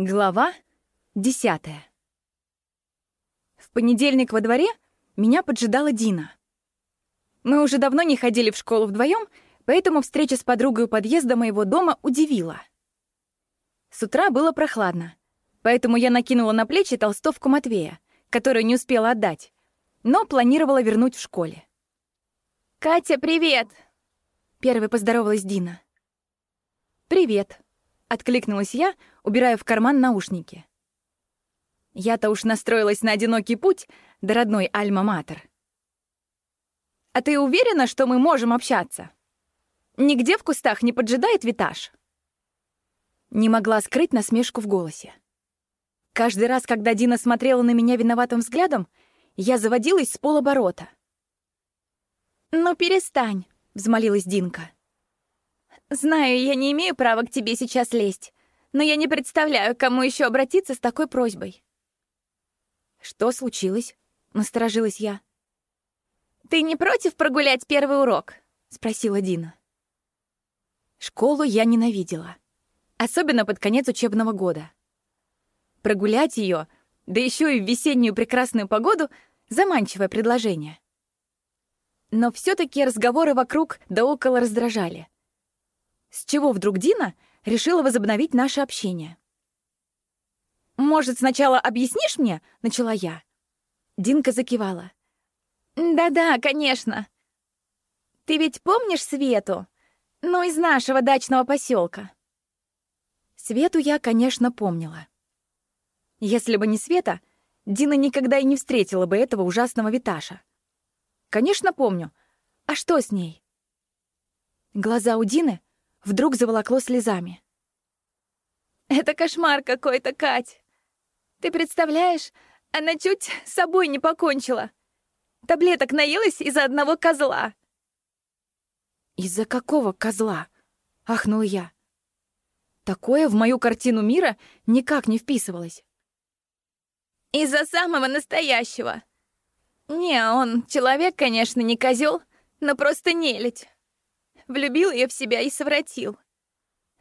Глава десятая. В понедельник во дворе меня поджидала Дина. Мы уже давно не ходили в школу вдвоем, поэтому встреча с подругой у подъезда моего дома удивила. С утра было прохладно, поэтому я накинула на плечи толстовку Матвея, которую не успела отдать, но планировала вернуть в школе. «Катя, привет!» — первой поздоровалась Дина. «Привет!» — откликнулась я, убирая в карман наушники. Я-то уж настроилась на одинокий путь до родной Альма-Матер. «А ты уверена, что мы можем общаться? Нигде в кустах не поджидает витаж?» Не могла скрыть насмешку в голосе. Каждый раз, когда Дина смотрела на меня виноватым взглядом, я заводилась с полоборота. «Ну, перестань», — взмолилась Динка. «Знаю, я не имею права к тебе сейчас лезть, но я не представляю, кому еще обратиться с такой просьбой». «Что случилось?» — насторожилась я. «Ты не против прогулять первый урок?» — спросила Дина. Школу я ненавидела. Особенно под конец учебного года. Прогулять ее, да еще и в весеннюю прекрасную погоду — заманчивое предложение. Но все таки разговоры вокруг да около раздражали. С чего вдруг Дина решила возобновить наше общение. «Может, сначала объяснишь мне?» — начала я. Динка закивала. «Да-да, конечно. Ты ведь помнишь Свету? Ну, из нашего дачного поселка. Свету я, конечно, помнила. Если бы не Света, Дина никогда и не встретила бы этого ужасного Виташа. Конечно, помню. А что с ней? Глаза у Дины вдруг заволокло слезами. «Это кошмар какой-то, Кать! Ты представляешь, она чуть с собой не покончила. Таблеток наелась из-за одного козла». «Из-за какого козла?» — ахнул я. Такое в мою картину мира никак не вписывалось. «Из-за самого настоящего. Не, он человек, конечно, не козел, но просто нелядь. Влюбил ее в себя и совратил.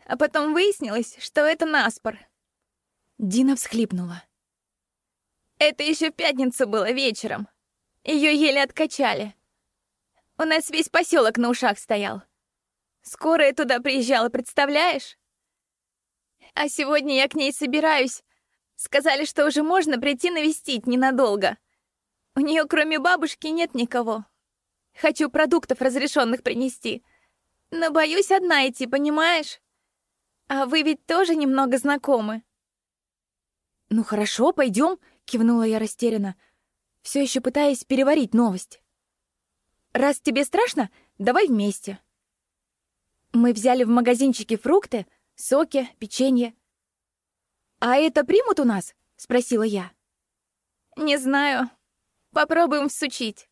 А потом выяснилось, что это наспор. Дина всхлипнула. Это еще в пятницу было вечером. Ее еле откачали. У нас весь поселок на ушах стоял. Скорая туда приезжала, представляешь? А сегодня я к ней собираюсь. Сказали, что уже можно прийти навестить ненадолго. У нее кроме бабушки нет никого. Хочу продуктов разрешенных принести. Но боюсь одна идти, понимаешь? А вы ведь тоже немного знакомы. Ну хорошо, пойдем, кивнула я растерянно, все еще пытаясь переварить новость. Раз тебе страшно, давай вместе. Мы взяли в магазинчике фрукты, соки, печенье. А это примут у нас? спросила я. Не знаю. Попробуем всучить.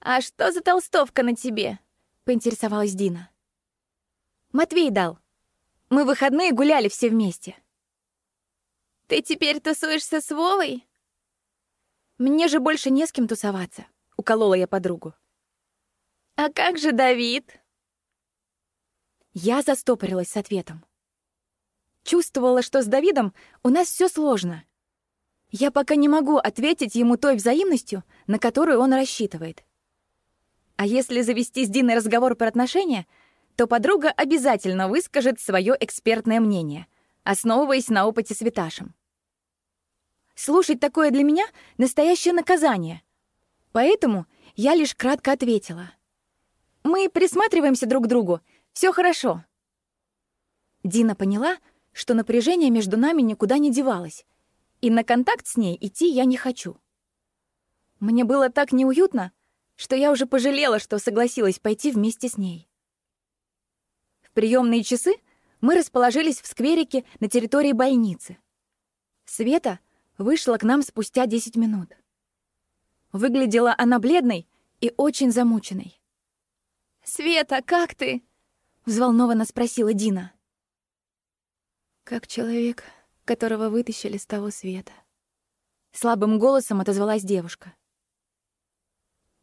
А что за толстовка на тебе? Поинтересовалась Дина. Матвей дал. Мы в выходные гуляли все вместе. Ты теперь тусуешься с Вовой? Мне же больше не с кем тусоваться, уколола я подругу. А как же Давид? Я застопорилась с ответом. Чувствовала, что с Давидом у нас все сложно. Я пока не могу ответить ему той взаимностью, на которую он рассчитывает. А если завести с Диной разговор про отношения — то подруга обязательно выскажет свое экспертное мнение, основываясь на опыте с Виташем. Слушать такое для меня — настоящее наказание. Поэтому я лишь кратко ответила. «Мы присматриваемся друг к другу, все хорошо». Дина поняла, что напряжение между нами никуда не девалось, и на контакт с ней идти я не хочу. Мне было так неуютно, что я уже пожалела, что согласилась пойти вместе с ней приемные часы мы расположились в скверике на территории больницы. Света вышла к нам спустя 10 минут. Выглядела она бледной и очень замученной. «Света, как ты?» — взволнованно спросила Дина. «Как человек, которого вытащили с того света». Слабым голосом отозвалась девушка.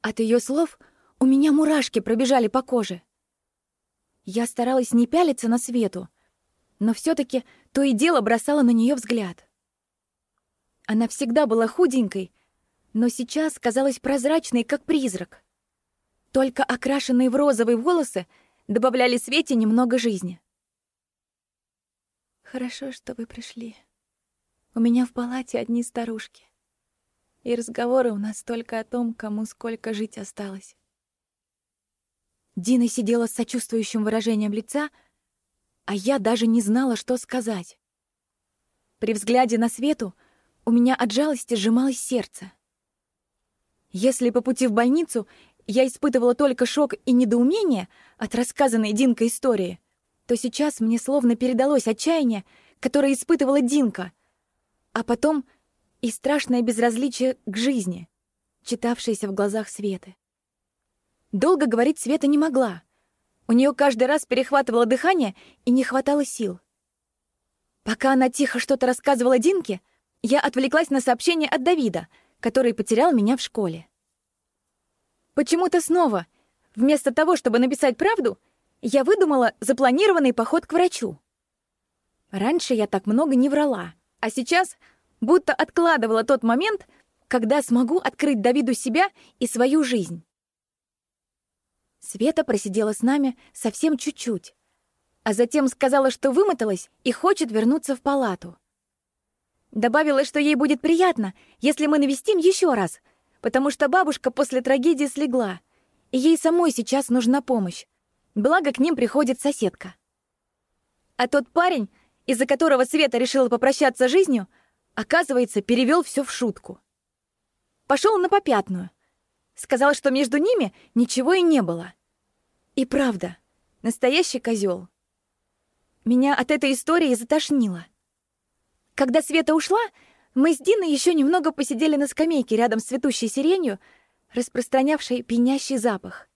От ее слов у меня мурашки пробежали по коже. Я старалась не пялиться на свету, но все таки то и дело бросала на нее взгляд. Она всегда была худенькой, но сейчас казалась прозрачной, как призрак. Только окрашенные в розовые волосы добавляли Свете немного жизни. «Хорошо, что вы пришли. У меня в палате одни старушки. И разговоры у нас только о том, кому сколько жить осталось». Дина сидела с сочувствующим выражением лица, а я даже не знала, что сказать. При взгляде на Свету у меня от жалости сжималось сердце. Если по пути в больницу я испытывала только шок и недоумение от рассказанной Динкой истории, то сейчас мне словно передалось отчаяние, которое испытывала Динка, а потом и страшное безразличие к жизни, читавшееся в глазах Светы. Долго говорить Света не могла. У нее каждый раз перехватывало дыхание и не хватало сил. Пока она тихо что-то рассказывала Динке, я отвлеклась на сообщение от Давида, который потерял меня в школе. Почему-то снова, вместо того, чтобы написать правду, я выдумала запланированный поход к врачу. Раньше я так много не врала, а сейчас будто откладывала тот момент, когда смогу открыть Давиду себя и свою жизнь. Света просидела с нами совсем чуть-чуть, а затем сказала, что вымоталась и хочет вернуться в палату. Добавила, что ей будет приятно, если мы навестим еще раз, потому что бабушка после трагедии слегла, и ей самой сейчас нужна помощь. Благо, к ним приходит соседка. А тот парень, из-за которого Света решила попрощаться жизнью, оказывается, перевел все в шутку. Пошел на попятную — Сказал, что между ними ничего и не было. И правда, настоящий козел. Меня от этой истории затошнило. Когда Света ушла, мы с Диной еще немного посидели на скамейке рядом с цветущей сиренью, распространявшей пьянящий запах.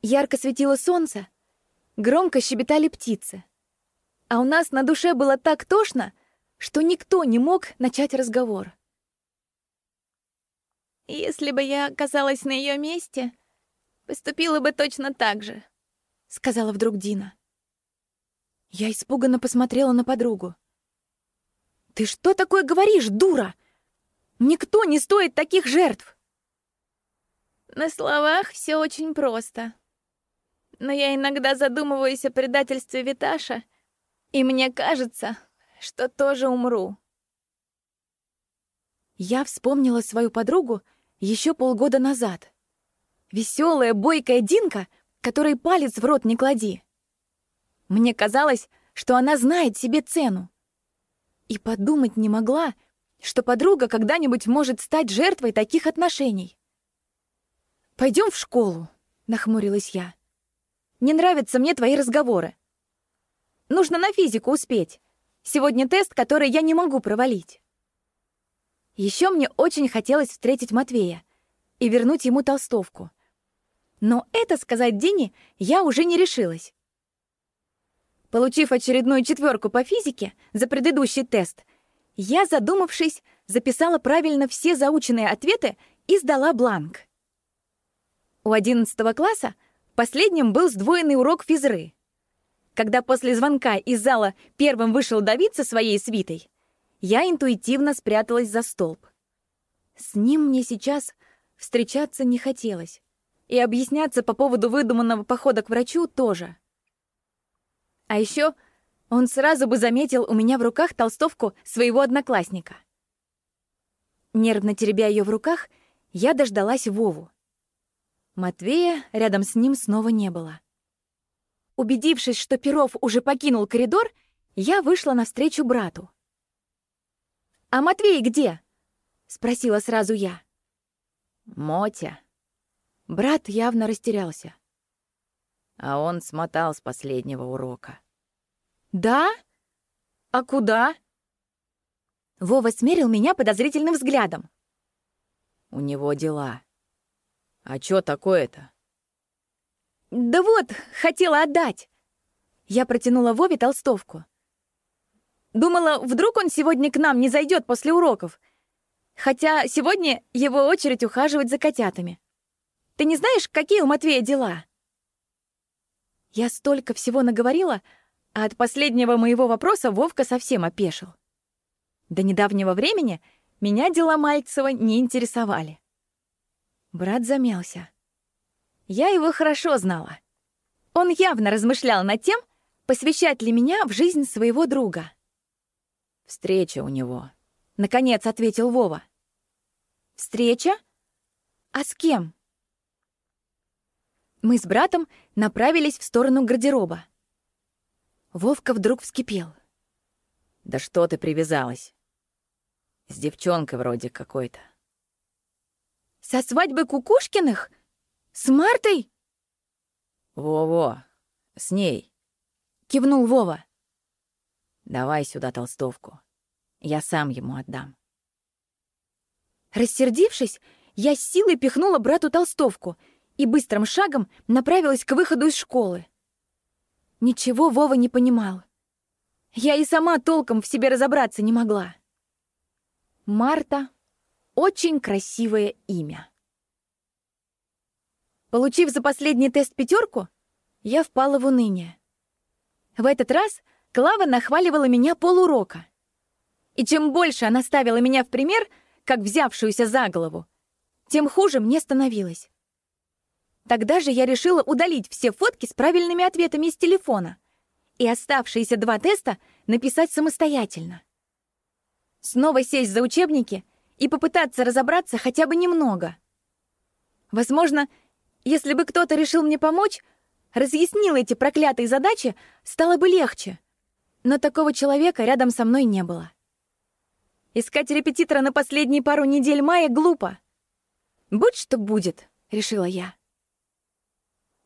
Ярко светило солнце, громко щебетали птицы. А у нас на душе было так тошно, что никто не мог начать разговор. Если бы я оказалась на ее месте, поступила бы точно так же, сказала вдруг Дина. Я испуганно посмотрела на подругу. Ты что такое говоришь, дура? Никто не стоит таких жертв. На словах все очень просто. Но я иногда задумываюсь о предательстве Виташа, и мне кажется, что тоже умру. Я вспомнила свою подругу еще полгода назад. Веселая, бойкая Динка, которой палец в рот не клади. Мне казалось, что она знает себе цену. И подумать не могла, что подруга когда-нибудь может стать жертвой таких отношений. Пойдем в школу», — нахмурилась я. «Не нравятся мне твои разговоры. Нужно на физику успеть. Сегодня тест, который я не могу провалить». Еще мне очень хотелось встретить Матвея и вернуть ему толстовку. Но это сказать Дине я уже не решилась. Получив очередную четверку по физике за предыдущий тест, я, задумавшись, записала правильно все заученные ответы и сдала бланк. У одиннадцатого класса последним был сдвоенный урок физры. Когда после звонка из зала первым вышел Давид со своей свитой, я интуитивно спряталась за столб. С ним мне сейчас встречаться не хотелось. И объясняться по поводу выдуманного похода к врачу тоже. А еще он сразу бы заметил у меня в руках толстовку своего одноклассника. Нервно теребя ее в руках, я дождалась Вову. Матвея рядом с ним снова не было. Убедившись, что Перов уже покинул коридор, я вышла навстречу брату. «А Матвей где?» — спросила сразу я. «Мотя». Брат явно растерялся. А он смотал с последнего урока. «Да? А куда?» Вова смерил меня подозрительным взглядом. «У него дела. А чё такое-то?» «Да вот, хотела отдать». Я протянула Вове толстовку. Думала, вдруг он сегодня к нам не зайдет после уроков. Хотя сегодня его очередь ухаживать за котятами. Ты не знаешь, какие у Матвея дела?» Я столько всего наговорила, А от последнего моего вопроса Вовка совсем опешил. До недавнего времени меня дела Мальцева не интересовали. Брат замялся. Я его хорошо знала. Он явно размышлял над тем, посвящать ли меня в жизнь своего друга. «Встреча у него», — наконец ответил Вова. «Встреча? А с кем?» Мы с братом направились в сторону гардероба. Вовка вдруг вскипел. «Да что ты привязалась? С девчонкой вроде какой-то». «Со свадьбы Кукушкиных? С Мартой?» «Во-во, с ней», — кивнул Вова. «Давай сюда толстовку. Я сам ему отдам». Рассердившись, я с силой пихнула брату толстовку и быстрым шагом направилась к выходу из школы. Ничего Вова не понимал. Я и сама толком в себе разобраться не могла. Марта — очень красивое имя. Получив за последний тест пятерку, я впала в уныние. В этот раз Клава нахваливала меня полурока. И чем больше она ставила меня в пример, как взявшуюся за голову, тем хуже мне становилось. Тогда же я решила удалить все фотки с правильными ответами из телефона и оставшиеся два теста написать самостоятельно. Снова сесть за учебники и попытаться разобраться хотя бы немного. Возможно, если бы кто-то решил мне помочь, разъяснил эти проклятые задачи, стало бы легче. Но такого человека рядом со мной не было. Искать репетитора на последние пару недель мая глупо. «Будь что будет», — решила я.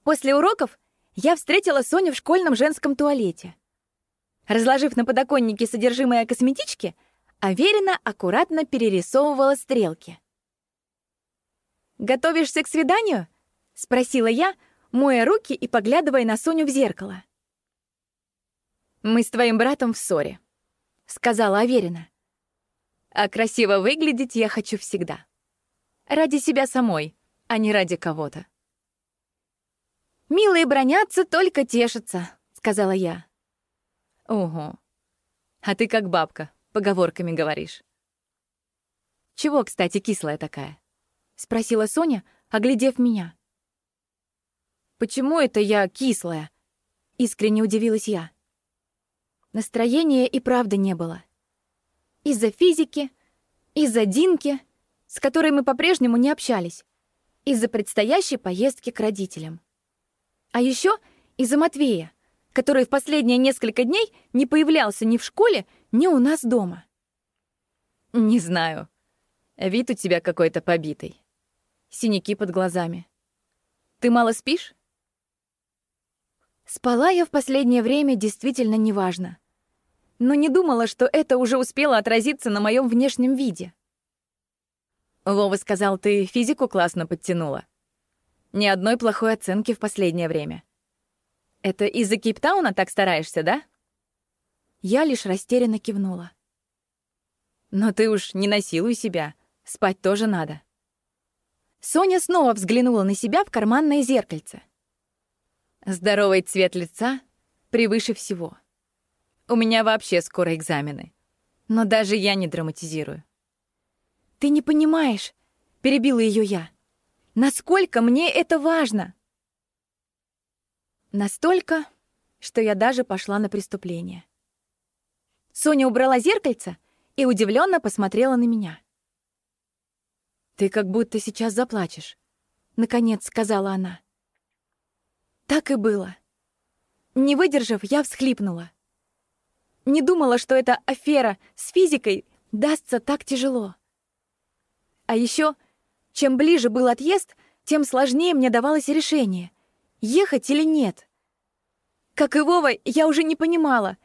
После уроков я встретила Соню в школьном женском туалете. Разложив на подоконнике содержимое косметички, Аверина аккуратно перерисовывала стрелки. «Готовишься к свиданию?» — спросила я, моя руки и поглядывая на Соню в зеркало. «Мы с твоим братом в ссоре», — сказала Аверина. «А красиво выглядеть я хочу всегда. Ради себя самой, а не ради кого-то». «Милые бронятся, только тешатся», — сказала я. «Ого. А ты как бабка, поговорками говоришь». «Чего, кстати, кислая такая?» — спросила Соня, оглядев меня. «Почему это я кислая?» — искренне удивилась я. Настроения и правда не было. Из-за физики, из-за Динки, с которой мы по-прежнему не общались, из-за предстоящей поездки к родителям. А еще из-за Матвея, который в последние несколько дней не появлялся ни в школе, ни у нас дома. Не знаю. Вид у тебя какой-то побитый. Синяки под глазами. Ты мало спишь? Спала я в последнее время действительно неважно. Но не думала, что это уже успело отразиться на моем внешнем виде. Вова сказал, ты физику классно подтянула. Ни одной плохой оценки в последнее время. Это из-за Кейптауна так стараешься, да? Я лишь растерянно кивнула. Но ты уж не насилуй себя, спать тоже надо. Соня снова взглянула на себя в карманное зеркальце. Здоровый цвет лица превыше всего. У меня вообще скоро экзамены. Но даже я не драматизирую. «Ты не понимаешь», — перебила ее я. Насколько мне это важно? Настолько, что я даже пошла на преступление. Соня убрала зеркальце и удивленно посмотрела на меня. «Ты как будто сейчас заплачешь», — наконец сказала она. Так и было. Не выдержав, я всхлипнула. Не думала, что эта афера с физикой дастся так тяжело. А еще чем ближе был отъезд, тем сложнее мне давалось решение, ехать или нет. Как и Вова, я уже не понимала,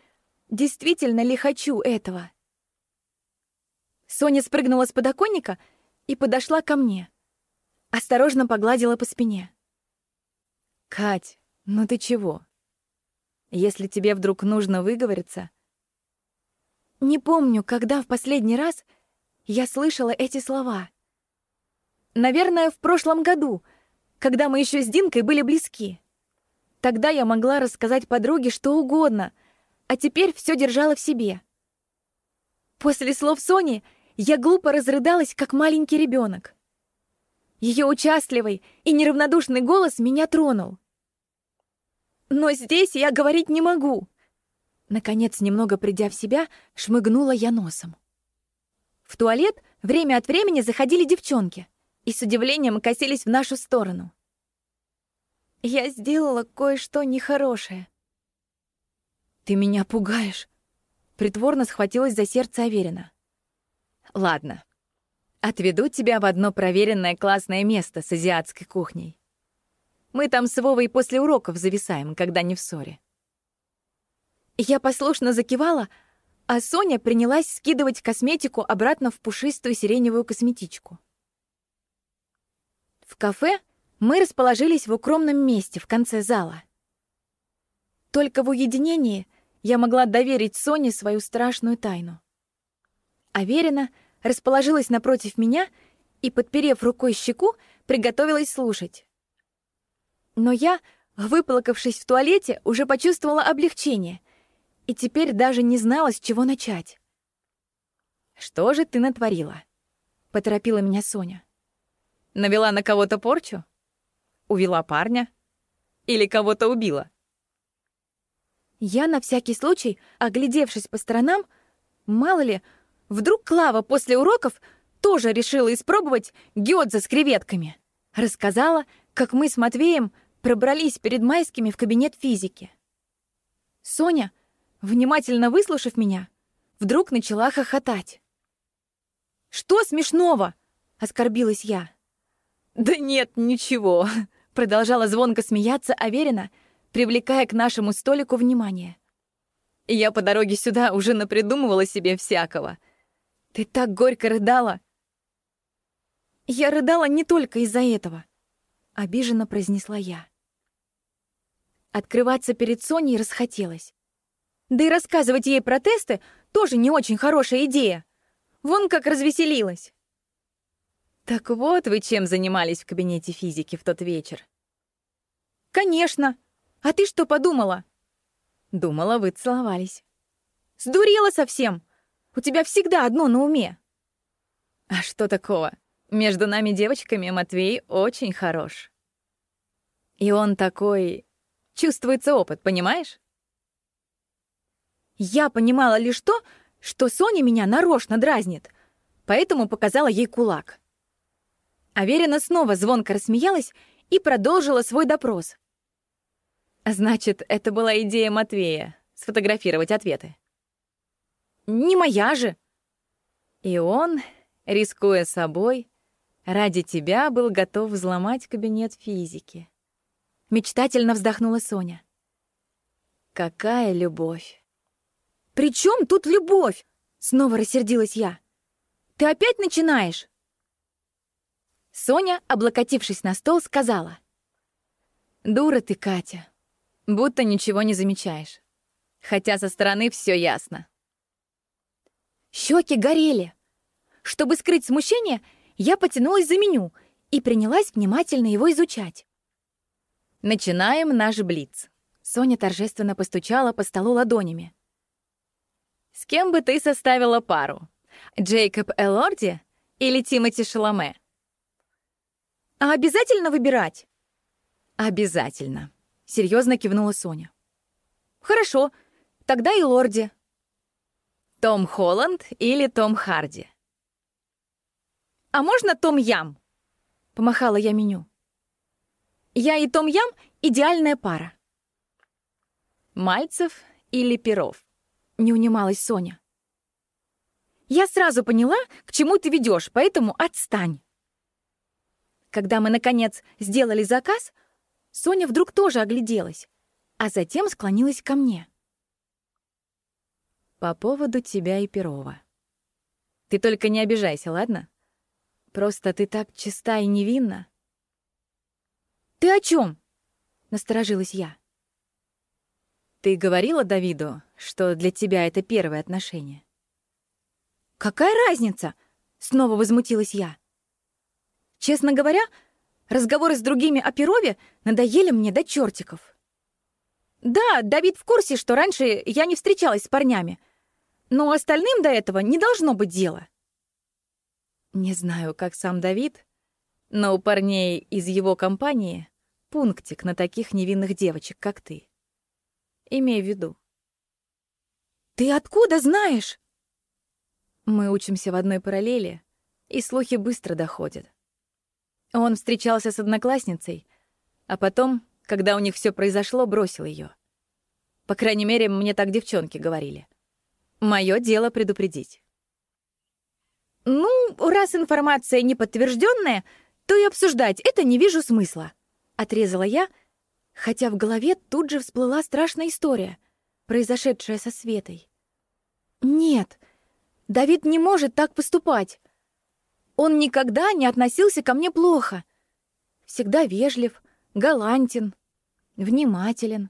действительно ли хочу этого. Соня спрыгнула с подоконника и подошла ко мне. Осторожно погладила по спине. «Кать, ну ты чего? Если тебе вдруг нужно выговориться...» Не помню, когда в последний раз я слышала эти слова — Наверное, в прошлом году, когда мы еще с Динкой были близки. Тогда я могла рассказать подруге что угодно, а теперь все держала в себе. После слов Сони я глупо разрыдалась, как маленький ребенок. Ее участливый и неравнодушный голос меня тронул. Но здесь я говорить не могу. Наконец, немного придя в себя, шмыгнула я носом. В туалет время от времени заходили девчонки и с удивлением косились в нашу сторону. Я сделала кое-что нехорошее. «Ты меня пугаешь!» Притворно схватилась за сердце Аверина. «Ладно, отведу тебя в одно проверенное классное место с азиатской кухней. Мы там с Вовой после уроков зависаем, когда не в ссоре». Я послушно закивала, а Соня принялась скидывать косметику обратно в пушистую сиреневую косметичку. В кафе мы расположились в укромном месте в конце зала. Только в уединении я могла доверить Соне свою страшную тайну. Аверина расположилась напротив меня и, подперев рукой щеку, приготовилась слушать. Но я, выплакавшись в туалете, уже почувствовала облегчение и теперь даже не знала, с чего начать. «Что же ты натворила?» — поторопила меня Соня. «Навела на кого-то порчу? Увела парня? Или кого-то убила?» Я на всякий случай, оглядевшись по сторонам, мало ли, вдруг Клава после уроков тоже решила испробовать гёдза с креветками. Рассказала, как мы с Матвеем пробрались перед майскими в кабинет физики. Соня, внимательно выслушав меня, вдруг начала хохотать. «Что смешного?» — оскорбилась я. «Да нет, ничего», — продолжала звонко смеяться Аверина, привлекая к нашему столику внимание. «Я по дороге сюда уже напридумывала себе всякого. Ты так горько рыдала!» «Я рыдала не только из-за этого», — обиженно произнесла я. Открываться перед Соней расхотелось. Да и рассказывать ей про тесты тоже не очень хорошая идея. Вон как развеселилась. Так вот вы чем занимались в кабинете физики в тот вечер. Конечно. А ты что подумала? Думала, вы целовались. Сдурела совсем. У тебя всегда одно на уме. А что такого? Между нами девочками Матвей очень хорош. И он такой... Чувствуется опыт, понимаешь? Я понимала лишь то, что Соня меня нарочно дразнит, поэтому показала ей кулак. Аверина снова звонко рассмеялась и продолжила свой допрос. «Значит, это была идея Матвея — сфотографировать ответы?» «Не моя же!» И он, рискуя собой, ради тебя был готов взломать кабинет физики. Мечтательно вздохнула Соня. Какая любовь! «При чем тут любовь?» — снова рассердилась я. «Ты опять начинаешь?» Соня, облокотившись на стол, сказала. «Дура ты, Катя. Будто ничего не замечаешь. Хотя со стороны все ясно». Щеки горели. Чтобы скрыть смущение, я потянулась за меню и принялась внимательно его изучать. «Начинаем наш блиц». Соня торжественно постучала по столу ладонями. С кем бы ты составила пару? Джейкоб Элорди или Тимоти Шаломе? А обязательно выбирать? Обязательно. Серьезно кивнула Соня. Хорошо, тогда и Лорди. Том Холланд или Том Харди? А можно Том Ям? Помахала я меню. Я и Том Ям — идеальная пара. Мальцев или Перов? Не унималась Соня. Я сразу поняла, к чему ты ведешь, поэтому отстань. Когда мы, наконец, сделали заказ, Соня вдруг тоже огляделась, а затем склонилась ко мне. По поводу тебя и Перова. Ты только не обижайся, ладно? Просто ты так чиста и невинна. Ты о чем? Насторожилась я. Ты говорила Давиду, что для тебя это первое отношение? Какая разница? Снова возмутилась я. Честно говоря, разговоры с другими о Перове надоели мне до чертиков. Да, Давид в курсе, что раньше я не встречалась с парнями. Но остальным до этого не должно быть дела. Не знаю, как сам Давид, но у парней из его компании пунктик на таких невинных девочек, как ты. Имей в виду. Ты откуда знаешь? Мы учимся в одной параллели, и слухи быстро доходят. Он встречался с одноклассницей, а потом, когда у них все произошло, бросил ее. По крайней мере, мне так девчонки говорили. Мое дело предупредить. Ну, раз информация не подтвержденная, то и обсуждать это не вижу смысла. Отрезала я, хотя в голове тут же всплыла страшная история, произошедшая со Светой. Нет, Давид не может так поступать. Он никогда не относился ко мне плохо. Всегда вежлив, галантен, внимателен.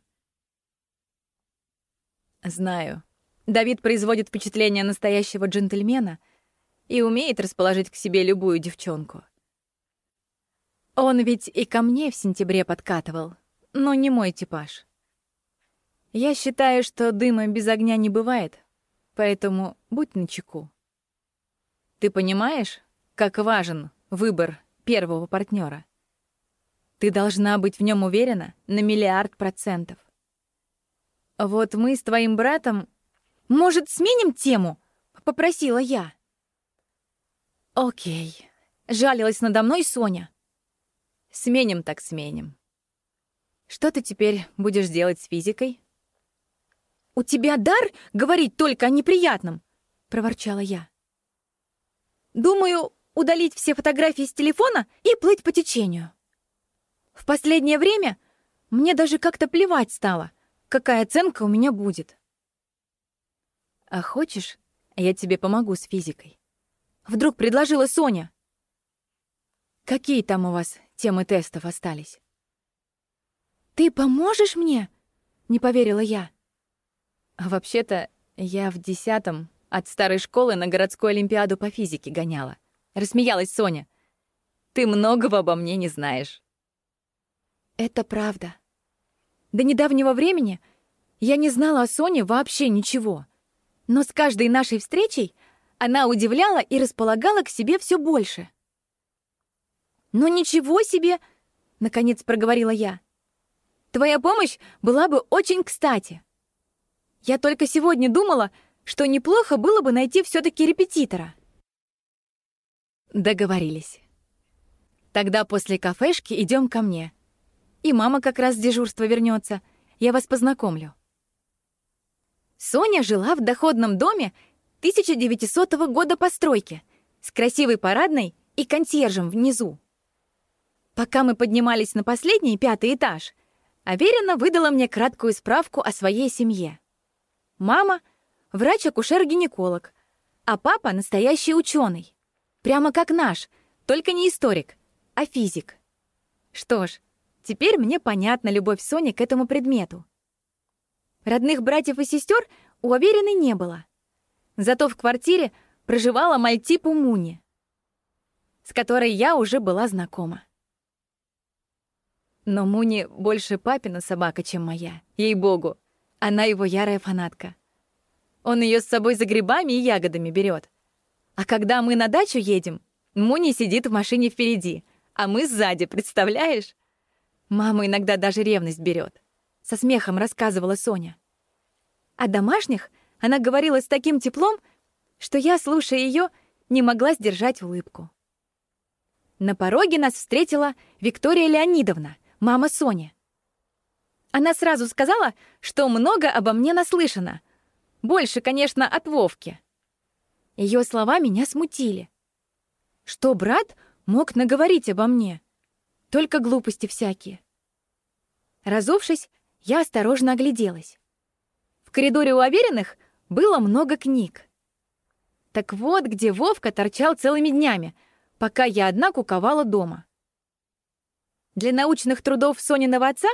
Знаю. Давид производит впечатление настоящего джентльмена и умеет расположить к себе любую девчонку. Он ведь и ко мне в сентябре подкатывал, но не мой типаж. Я считаю, что дыма без огня не бывает, поэтому будь начеку. Ты понимаешь, как важен выбор первого партнера? Ты должна быть в нем уверена на миллиард процентов. Вот мы с твоим братом... Может, сменим тему? Попросила я. Окей. Жалилась надо мной Соня. Сменим так сменим. Что ты теперь будешь делать с физикой? У тебя дар говорить только о неприятном, проворчала я. Думаю, удалить все фотографии с телефона и плыть по течению. В последнее время мне даже как-то плевать стало, какая оценка у меня будет. А хочешь, я тебе помогу с физикой? Вдруг предложила Соня. Какие там у вас темы тестов остались? Ты поможешь мне? Не поверила я. Вообще-то я в десятом от старой школы на городскую олимпиаду по физике гоняла. Рассмеялась Соня. Ты многого обо мне не знаешь. Это правда. До недавнего времени я не знала о Соне вообще ничего. Но с каждой нашей встречей она удивляла и располагала к себе все больше. «Ну ничего себе!» — наконец проговорила я. «Твоя помощь была бы очень кстати. Я только сегодня думала, что неплохо было бы найти все таки репетитора». Договорились. Тогда после кафешки идем ко мне. И мама как раз с дежурства вернется. Я вас познакомлю. Соня жила в доходном доме 1900 года постройки с красивой парадной и консьержем внизу. Пока мы поднимались на последний, пятый этаж, Аверина выдала мне краткую справку о своей семье. Мама — врач-акушер-гинеколог, а папа — настоящий ученый. Прямо как наш, только не историк, а физик. Что ж, теперь мне понятна любовь Сони к этому предмету. Родных братьев и сестер у Аверины не было. Зато в квартире проживала мальтипу Муни, с которой я уже была знакома. Но Муни больше папина собака, чем моя. Ей-богу. Она его ярая фанатка. Он ее с собой за грибами и ягодами берет. А когда мы на дачу едем, Муни сидит в машине впереди, а мы сзади, представляешь? Маму иногда даже ревность берет. Со смехом рассказывала Соня. О домашних она говорила с таким теплом, что я, слушая ее, не могла сдержать улыбку. На пороге нас встретила Виктория Леонидовна — мама Сони. Она сразу сказала, что много обо мне наслышано. Больше, конечно, от Вовки. Ее слова меня смутили. Что брат мог наговорить обо мне? Только глупости всякие. Разувшись, я осторожно огляделась. В коридоре у Авериных было много книг. Так вот, где Вовка торчал целыми днями, пока я одна куковала дома. Для научных трудов Сониного отца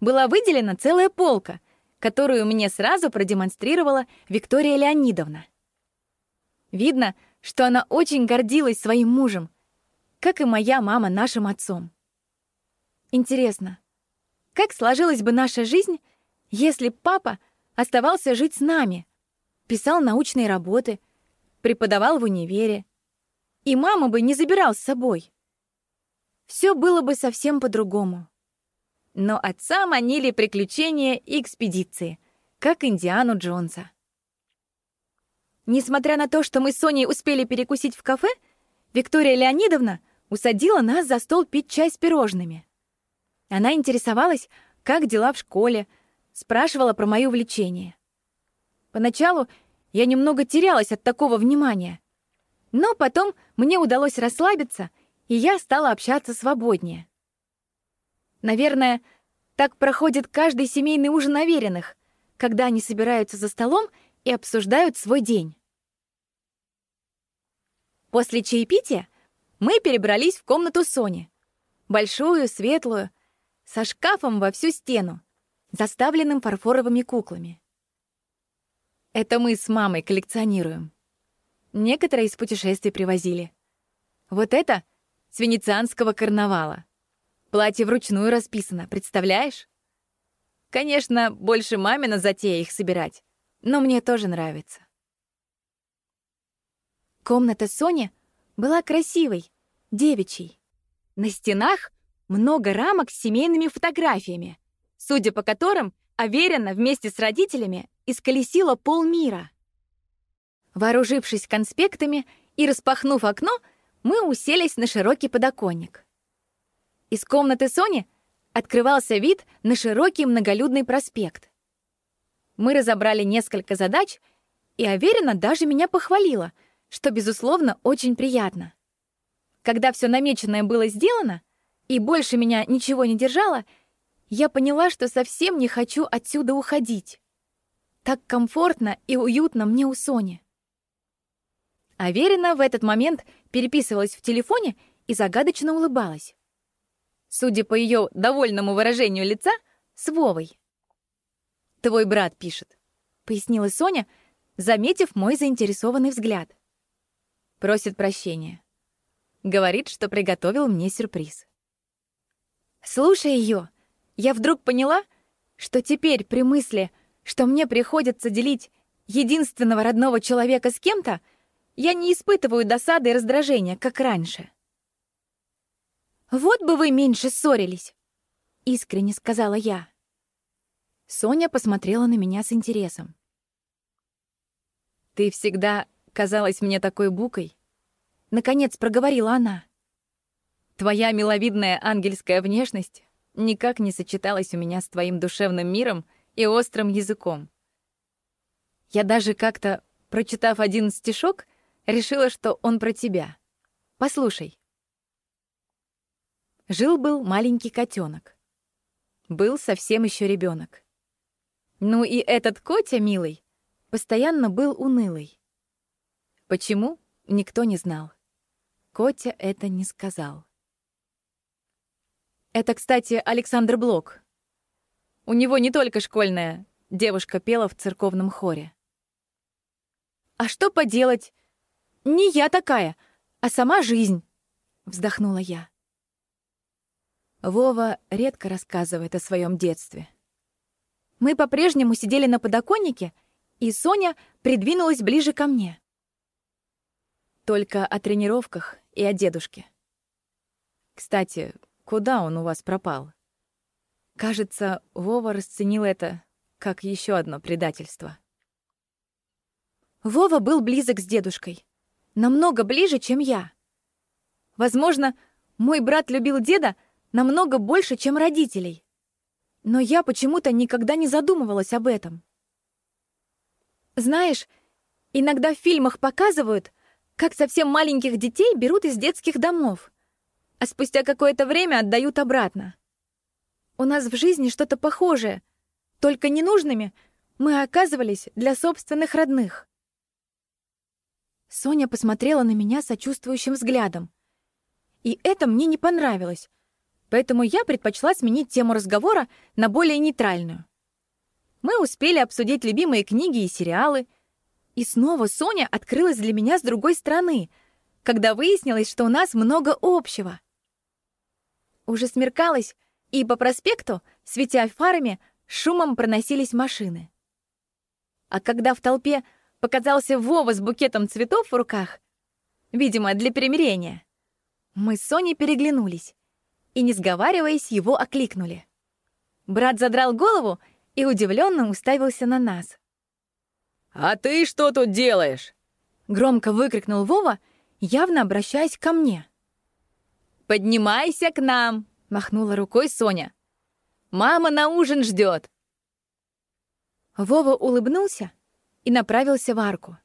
была выделена целая полка, которую мне сразу продемонстрировала Виктория Леонидовна. Видно, что она очень гордилась своим мужем, как и моя мама нашим отцом. Интересно, как сложилась бы наша жизнь, если папа оставался жить с нами, писал научные работы, преподавал в универе, и мама бы не забирал с собой. Все было бы совсем по-другому. Но отца манили приключения и экспедиции, как Индиану Джонса. Несмотря на то, что мы с Соней успели перекусить в кафе, Виктория Леонидовна усадила нас за стол пить чай с пирожными. Она интересовалась, как дела в школе, спрашивала про мои увлечения. Поначалу я немного терялась от такого внимания. Но потом мне удалось расслабиться, и я стала общаться свободнее. Наверное, так проходит каждый семейный ужин уверенных, когда они собираются за столом и обсуждают свой день. После чаепития мы перебрались в комнату Сони. Большую, светлую, со шкафом во всю стену, заставленным фарфоровыми куклами. Это мы с мамой коллекционируем. Некоторые из путешествий привозили. Вот это с венецианского карнавала. Платье вручную расписано, представляешь? Конечно, больше мамина затея их собирать, но мне тоже нравится. Комната Сони была красивой, девичьей. На стенах много рамок с семейными фотографиями, судя по которым Аверина вместе с родителями исколесила полмира. Вооружившись конспектами и распахнув окно, мы уселись на широкий подоконник. Из комнаты Сони открывался вид на широкий многолюдный проспект. Мы разобрали несколько задач, и Аверина даже меня похвалила, что, безусловно, очень приятно. Когда все намеченное было сделано, и больше меня ничего не держало, я поняла, что совсем не хочу отсюда уходить. Так комфортно и уютно мне у Сони. Аверина в этот момент переписывалась в телефоне и загадочно улыбалась. Судя по ее довольному выражению лица, с Вовой. «Твой брат пишет», — пояснила Соня, заметив мой заинтересованный взгляд. Просит прощения. Говорит, что приготовил мне сюрприз. Слушая ее, я вдруг поняла, что теперь при мысли, что мне приходится делить единственного родного человека с кем-то, я не испытываю досады и раздражения, как раньше. «Вот бы вы меньше ссорились!» — искренне сказала я. Соня посмотрела на меня с интересом. «Ты всегда казалась мне такой букой?» Наконец проговорила она. Твоя миловидная ангельская внешность никак не сочеталась у меня с твоим душевным миром и острым языком. Я даже как-то, прочитав один стишок, решила, что он про тебя. Послушай. Жил-был маленький котенок. Был совсем еще ребенок. Ну и этот Котя, милый, постоянно был унылый. Почему, никто не знал. Котя это не сказал. Это, кстати, Александр Блок. У него не только школьная девушка пела в церковном хоре. «А что поделать? Не я такая, а сама жизнь», — вздохнула я. Вова редко рассказывает о своем детстве. Мы по-прежнему сидели на подоконнике, и Соня придвинулась ближе ко мне. Только о тренировках и о дедушке. Кстати, Куда он у вас пропал? Кажется, Вова расценил это как еще одно предательство. Вова был близок с дедушкой. Намного ближе, чем я. Возможно, мой брат любил деда намного больше, чем родителей. Но я почему-то никогда не задумывалась об этом. Знаешь, иногда в фильмах показывают, как совсем маленьких детей берут из детских домов а спустя какое-то время отдают обратно. У нас в жизни что-то похожее, только ненужными мы оказывались для собственных родных. Соня посмотрела на меня сочувствующим взглядом. И это мне не понравилось, поэтому я предпочла сменить тему разговора на более нейтральную. Мы успели обсудить любимые книги и сериалы, и снова Соня открылась для меня с другой стороны, когда выяснилось, что у нас много общего. Уже смеркалось, и по проспекту, светя фарами, шумом проносились машины. А когда в толпе показался Вова с букетом цветов в руках, видимо, для примирения, мы с Соней переглянулись и, не сговариваясь, его окликнули. Брат задрал голову и удивленно уставился на нас. «А ты что тут делаешь?» Громко выкрикнул Вова, явно обращаясь ко мне. «Поднимайся к нам!» — махнула рукой Соня. «Мама на ужин ждет!» Вова улыбнулся и направился в арку.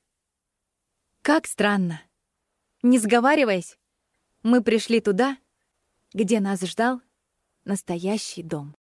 Как странно. Не сговариваясь, мы пришли туда, где нас ждал настоящий дом.